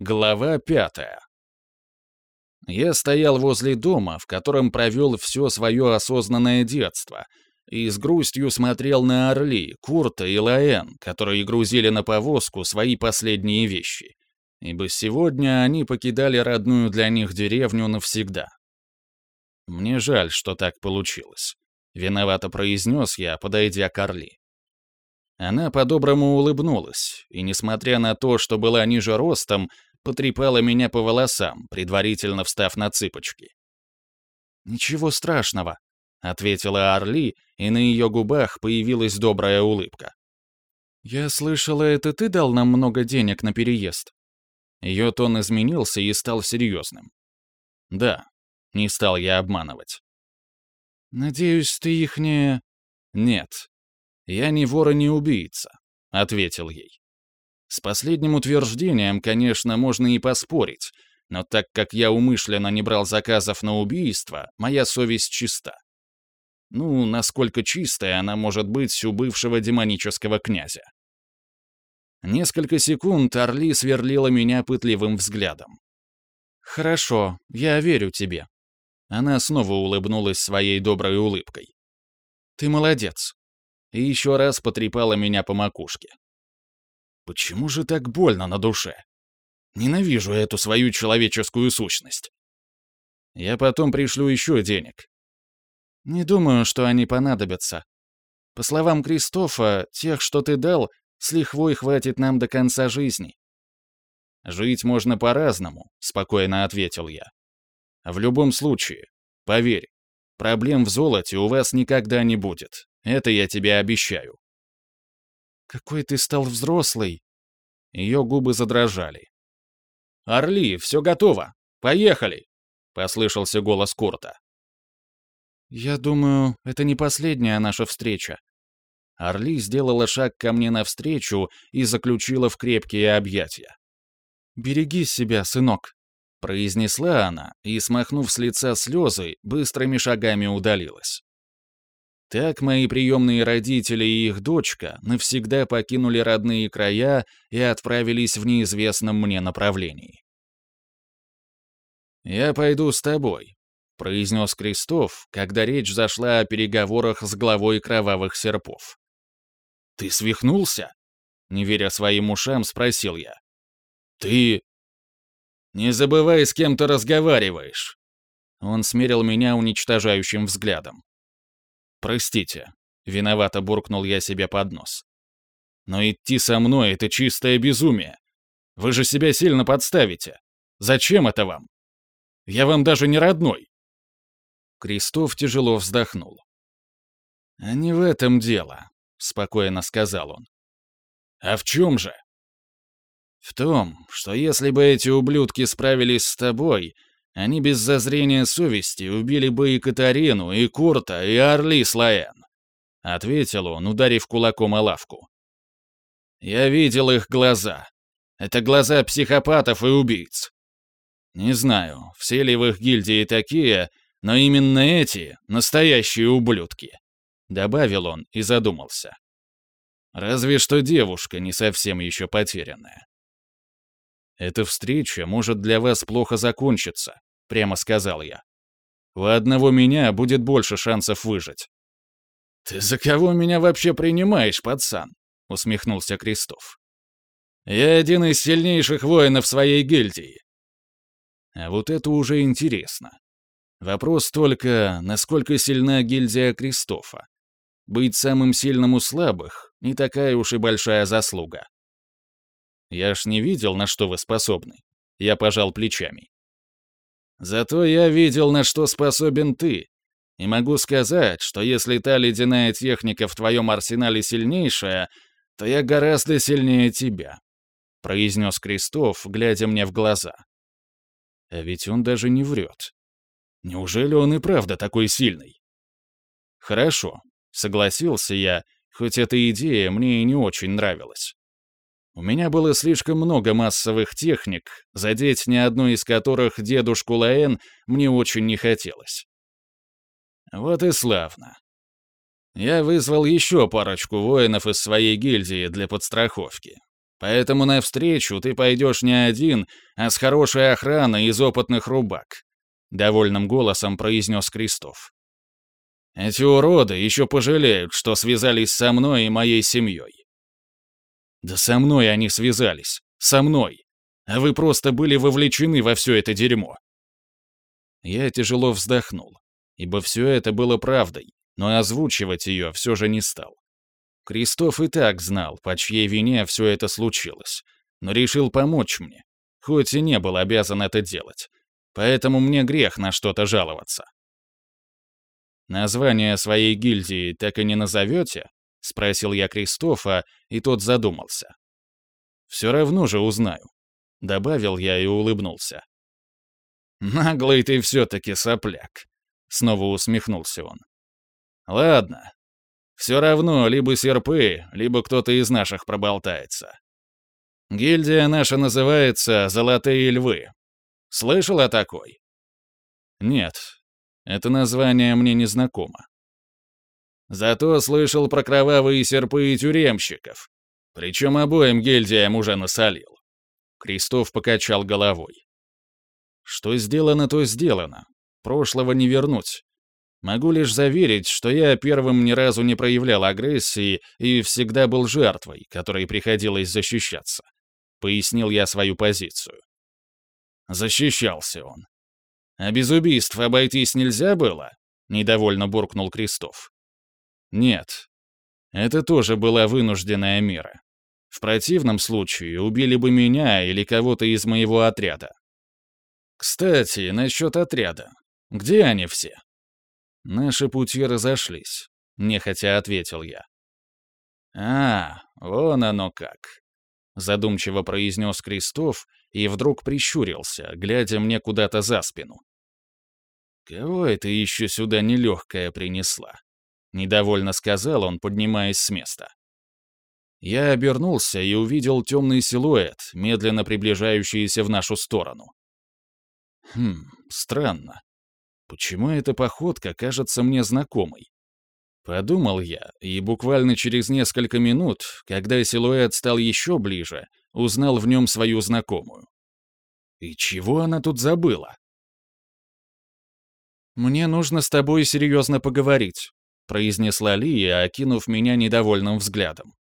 Глава пятая. Я стоял возле дома, в котором провел все свое осознанное детство, и с грустью смотрел на Орли, Курта и Лаэн, которые грузили на повозку свои последние вещи. Ибо сегодня они покидали родную для них деревню навсегда. Мне жаль, что так получилось. Виновато произнес я, подойдя к Орли. Она по-доброму улыбнулась, и, несмотря на то, что была ниже ростом, потрепала меня по волосам, предварительно встав на цыпочки. «Ничего страшного», — ответила Орли, и на ее губах появилась добрая улыбка. «Я слышала, это ты дал нам много денег на переезд?» Ее тон изменился и стал серьезным. «Да», — не стал я обманывать. «Надеюсь, ты их не...» «Нет, я не вор и не убийца», — ответил ей. С последним утверждением, конечно, можно и поспорить, но так как я умышленно не брал заказов на убийство, моя совесть чиста. Ну, насколько чистая она может быть у бывшего демонического князя. Несколько секунд Орли сверлила меня пытливым взглядом. «Хорошо, я верю тебе». Она снова улыбнулась своей доброй улыбкой. «Ты молодец». И еще раз потрепала меня по макушке. Почему же так больно на душе? Ненавижу эту свою человеческую сущность. Я потом пришлю еще денег. Не думаю, что они понадобятся. По словам Кристофа, тех, что ты дал, с лихвой хватит нам до конца жизни. Жить можно по-разному, спокойно ответил я. В любом случае, поверь, проблем в золоте у вас никогда не будет. Это я тебе обещаю. «Какой ты стал взрослый!» Ее губы задрожали. «Орли, все готово! Поехали!» — послышался голос Курта. «Я думаю, это не последняя наша встреча». Орли сделала шаг ко мне навстречу и заключила в крепкие объятия. «Береги себя, сынок», — произнесла она и, смахнув с лица слезы, быстрыми шагами удалилась. Так мои приемные родители и их дочка навсегда покинули родные края и отправились в неизвестном мне направлении. «Я пойду с тобой», — произнес Крестов, когда речь зашла о переговорах с главой кровавых серпов. «Ты свихнулся?» — не веря своим ушам, спросил я. «Ты...» «Не забывай, с кем ты разговариваешь!» Он смерил меня уничтожающим взглядом. «Простите», — виновато буркнул я себе под нос. «Но идти со мной — это чистое безумие. Вы же себя сильно подставите. Зачем это вам? Я вам даже не родной». Крестов тяжело вздохнул. «А не в этом дело», — спокойно сказал он. «А в чем же?» «В том, что если бы эти ублюдки справились с тобой, они без зазрения совести убили бы и Катарину, и Курта, и Орли Слоен. Ответил он, ударив кулаком о лавку. Я видел их глаза. Это глаза психопатов и убийц. Не знаю, все ли в их гильдии такие, но именно эти — настоящие ублюдки. Добавил он и задумался. Разве что девушка не совсем еще потерянная. Эта встреча может для вас плохо закончиться, — прямо сказал я. «У одного меня будет больше шансов выжить». «Ты за кого меня вообще принимаешь, пацан?» — усмехнулся Крестов. «Я один из сильнейших воинов своей гильдии». А вот это уже интересно. Вопрос только, насколько сильна гильдия Кристофа. Быть самым сильным у слабых — не такая уж и большая заслуга. Я ж не видел, на что вы способны. Я пожал плечами. Зато я видел, на что способен ты. И могу сказать, что если та ледяная техника в твоем арсенале сильнейшая, то я гораздо сильнее тебя», — произнес Крестов, глядя мне в глаза. А ведь он даже не врет. Неужели он и правда такой сильный? Хорошо, согласился я, хоть эта идея мне и не очень нравилась. У меня было слишком много массовых техник, задеть ни одну из которых дедушку Лаэн мне очень не хотелось. Вот и славно. Я вызвал еще парочку воинов из своей гильдии для подстраховки. Поэтому навстречу ты пойдешь не один, а с хорошей охраной из опытных рубак», — довольным голосом произнес Крестов. «Эти уроды еще пожалеют, что связались со мной и моей семьей». «Да со мной они связались. Со мной. А вы просто были вовлечены во все это дерьмо». Я тяжело вздохнул, ибо все это было правдой, но озвучивать ее все же не стал. Кристоф и так знал, по чьей вине все это случилось, но решил помочь мне, хоть и не был обязан это делать. Поэтому мне грех на что-то жаловаться. «Название своей гильдии так и не назовете?» — спросил я Кристофа, и тот задумался. «Все равно же узнаю», — добавил я и улыбнулся. «Наглый ты все-таки сопляк», — снова усмехнулся он. «Ладно, все равно, либо серпы, либо кто-то из наших проболтается. Гильдия наша называется «Золотые львы». Слышал о такой? Нет, это название мне не знакомо. Зато слышал про кровавые серпы и тюремщиков. Причем обоим гильдиям уже насолил. Крестов покачал головой. Что сделано, то сделано. Прошлого не вернуть. Могу лишь заверить, что я первым ни разу не проявлял агрессии и всегда был жертвой, которой приходилось защищаться. Пояснил я свою позицию. Защищался он. А без убийств обойтись нельзя было? Недовольно буркнул Крестов. Нет. Это тоже была вынужденная мера. В противном случае убили бы меня или кого-то из моего отряда. Кстати, насчет отряда. Где они все? Наши пути разошлись, нехотя ответил я. А, вон оно как. Задумчиво произнес Крестов и вдруг прищурился, глядя мне куда-то за спину. «Кого это еще сюда нелегкая принесла?» — недовольно сказал он, поднимаясь с места. Я обернулся и увидел темный силуэт, медленно приближающийся в нашу сторону. Хм, странно. Почему эта походка кажется мне знакомой? Подумал я, и буквально через несколько минут, когда силуэт стал еще ближе, узнал в нем свою знакомую. И чего она тут забыла? «Мне нужно с тобой серьезно поговорить», — произнесла Лия, окинув меня недовольным взглядом.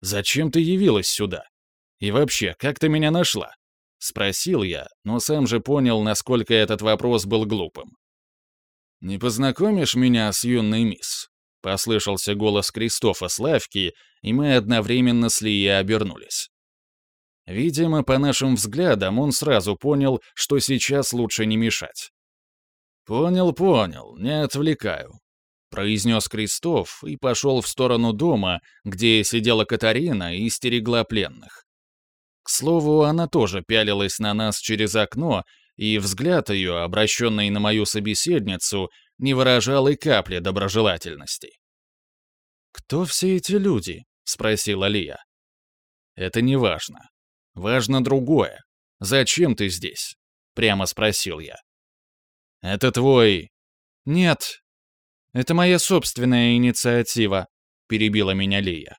«Зачем ты явилась сюда? И вообще, как ты меня нашла?» — спросил я, но сам же понял, насколько этот вопрос был глупым. «Не познакомишь меня с юной мисс?» — послышался голос Кристофа Славки, и мы одновременно с Лией обернулись. Видимо, по нашим взглядам он сразу понял, что сейчас лучше не мешать. «Понял, понял, не отвлекаю», — произнес Кристоф и пошел в сторону дома, где сидела Катарина и стерегла пленных. К слову, она тоже пялилась на нас через окно, и взгляд ее, обращенный на мою собеседницу, не выражал и капли доброжелательности. «Кто все эти люди?» — спросила Лия. «Это не важно. Важно другое. Зачем ты здесь?» — прямо спросил я. «Это твой...» «Нет. Это моя собственная инициатива», — перебила меня Лия.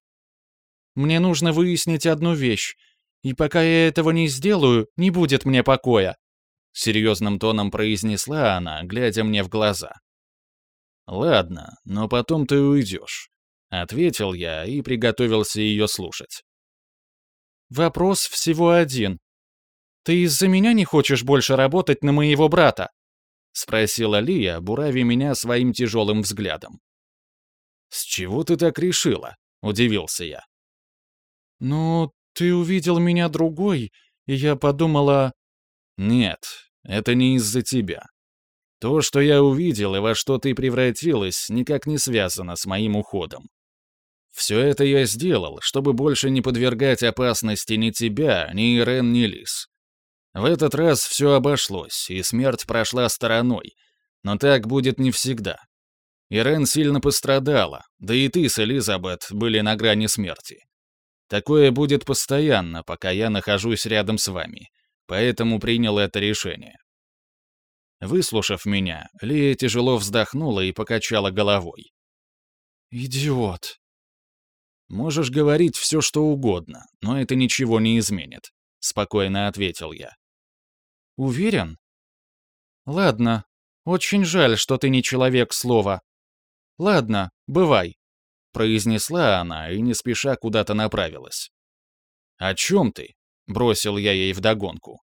«Мне нужно выяснить одну вещь, и пока я этого не сделаю, не будет мне покоя», — серьезным тоном произнесла она, глядя мне в глаза. «Ладно, но потом ты уйдешь», — ответил я и приготовился ее слушать. «Вопрос всего один. Ты из-за меня не хочешь больше работать на моего брата?» — спросила Лия, бурави меня своим тяжелым взглядом. «С чего ты так решила?» — удивился я. «Ну, «Ты увидел меня другой, и я подумала...» «Нет, это не из-за тебя. То, что я увидел и во что ты превратилась, никак не связано с моим уходом. Все это я сделал, чтобы больше не подвергать опасности ни тебя, ни Ирен, ни Лис. В этот раз все обошлось, и смерть прошла стороной, но так будет не всегда. Ирен сильно пострадала, да и ты с Элизабет были на грани смерти. Такое будет постоянно, пока я нахожусь рядом с вами, поэтому принял это решение. Выслушав меня, Лия тяжело вздохнула и покачала головой. «Идиот!» «Можешь говорить все, что угодно, но это ничего не изменит», — спокойно ответил я. «Уверен?» «Ладно. Очень жаль, что ты не человек слова. Ладно, бывай», — произнесла она и не спеша куда-то направилась. «О чем ты?» — бросил я ей вдогонку.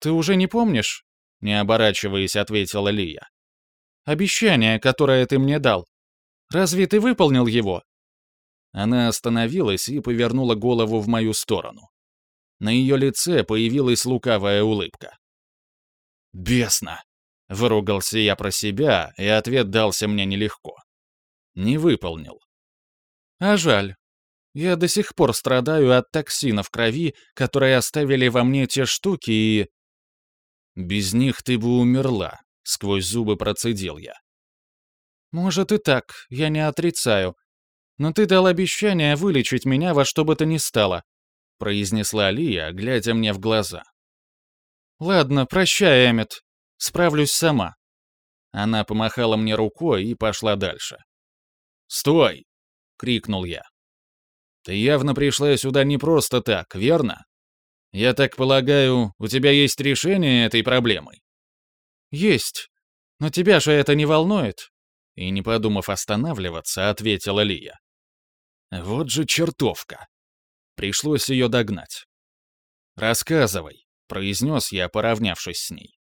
«Ты уже не помнишь?» — не оборачиваясь, ответила Лия. «Обещание, которое ты мне дал. Разве ты выполнил его?» Она остановилась и повернула голову в мою сторону. На ее лице появилась лукавая улыбка. «Бесно!» — выругался я про себя, и ответ дался мне нелегко. Не выполнил. «А жаль. Я до сих пор страдаю от токсина в крови, которые оставили во мне те штуки и...» «Без них ты бы умерла», — сквозь зубы процедил я. «Может и так, я не отрицаю. Но ты дал обещание вылечить меня во что бы то ни стало», — произнесла Лия, глядя мне в глаза. «Ладно, прощай, Эммет. Справлюсь сама». Она помахала мне рукой и пошла дальше. «Стой!» — крикнул я. «Ты явно пришла сюда не просто так, верно? Я так полагаю, у тебя есть решение этой проблемы?» «Есть. Но тебя же это не волнует?» И, не подумав останавливаться, ответила Лия. Вот же чертовка. Пришлось ее догнать. «Рассказывай», — произнес я, поравнявшись с ней.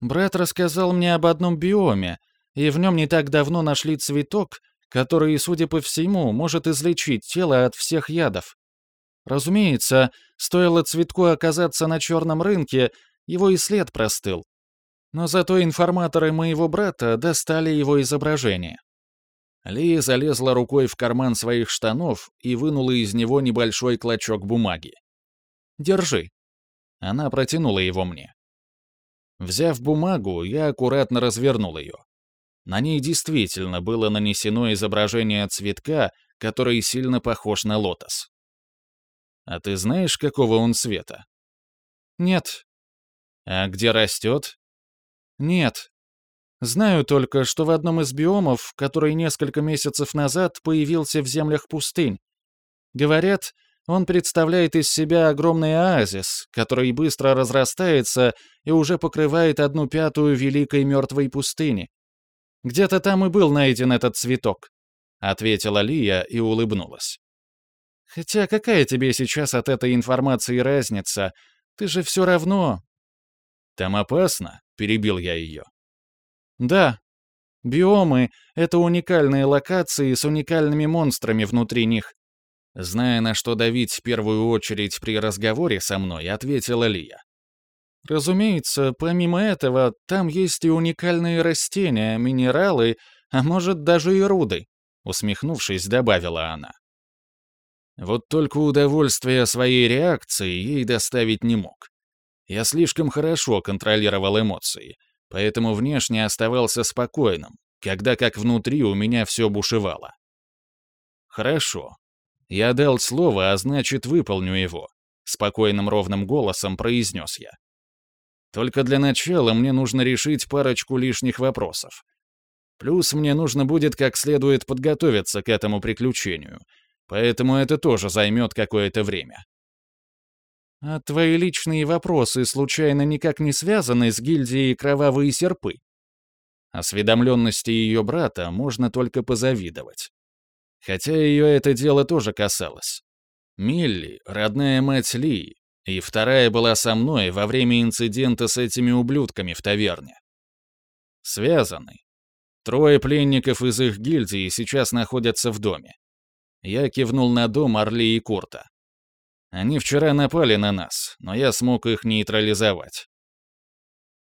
«Брат рассказал мне об одном биоме, и в нем не так давно нашли цветок, который, судя по всему, может излечить тело от всех ядов. Разумеется, стоило цветку оказаться на черном рынке, его и след простыл. Но зато информаторы моего брата достали его изображение. Лия залезла рукой в карман своих штанов и вынула из него небольшой клочок бумаги. «Держи». Она протянула его мне. Взяв бумагу, я аккуратно развернул ее. На ней действительно было нанесено изображение цветка, который сильно похож на лотос. А ты знаешь, какого он цвета? Нет. А где растет? Нет. Знаю только, что в одном из биомов, который несколько месяцев назад появился в землях пустынь. Говорят, он представляет из себя огромный оазис, который быстро разрастается и уже покрывает одну пятую великой мертвой пустыни. Где-то там и был найден этот цветок», — ответила Лия и улыбнулась. Хотя какая тебе сейчас от этой информации разница? Ты же все равно...» «Там опасно?» — перебил я ее. «Да. Биомы — это уникальные локации с уникальными монстрами внутри них». Зная, на что давить в первую очередь при разговоре со мной, ответила Лия. «Разумеется, помимо этого, там есть и уникальные растения, минералы, а может, даже и руды», — усмехнувшись, добавила она. Вот только удовольствия своей реакции ей доставить не мог. Я слишком хорошо контролировал эмоции, поэтому внешне оставался спокойным, когда как внутри у меня все бушевало. «Хорошо. Я дал слово, а значит, выполню его», — спокойным ровным голосом произнес я. «Только для начала мне нужно решить парочку лишних вопросов. Плюс мне нужно будет как следует подготовиться к этому приключению — Поэтому это тоже займет какое-то время. А твои личные вопросы случайно никак не связаны с гильдией Кровавые Серпы? Осведомленности ее брата можно только позавидовать. Хотя ее это дело тоже касалось. Милли — родная мать Ли, и вторая была со мной во время инцидента с этими ублюдками в таверне. Связаны. Трое пленников из их гильдии сейчас находятся в доме. Я кивнул на дом Орли и Курта. Они вчера напали на нас, но я смог их нейтрализовать.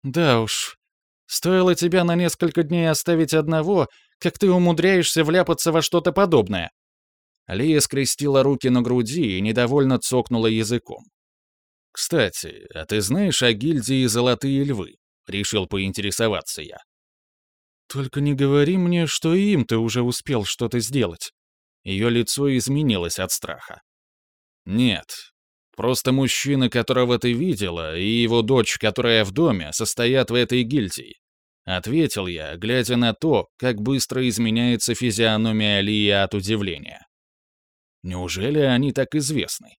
Да уж. Стоило тебя на несколько дней оставить одного, как ты умудряешься вляпаться во что-то подобное. Лия скрестила руки на груди и недовольно цокнула языком. «Кстати, а ты знаешь о гильдии «Золотые львы»?» — решил поинтересоваться я. «Только не говори мне, что им ты уже успел что-то сделать», ее лицо изменилось от страха. «Нет. Просто мужчина, которого ты видела, и его дочь, которая в доме, состоят в этой гильдии», — ответил я, глядя на то, как быстро изменяется физиономия Алии от удивления. Неужели они так известны?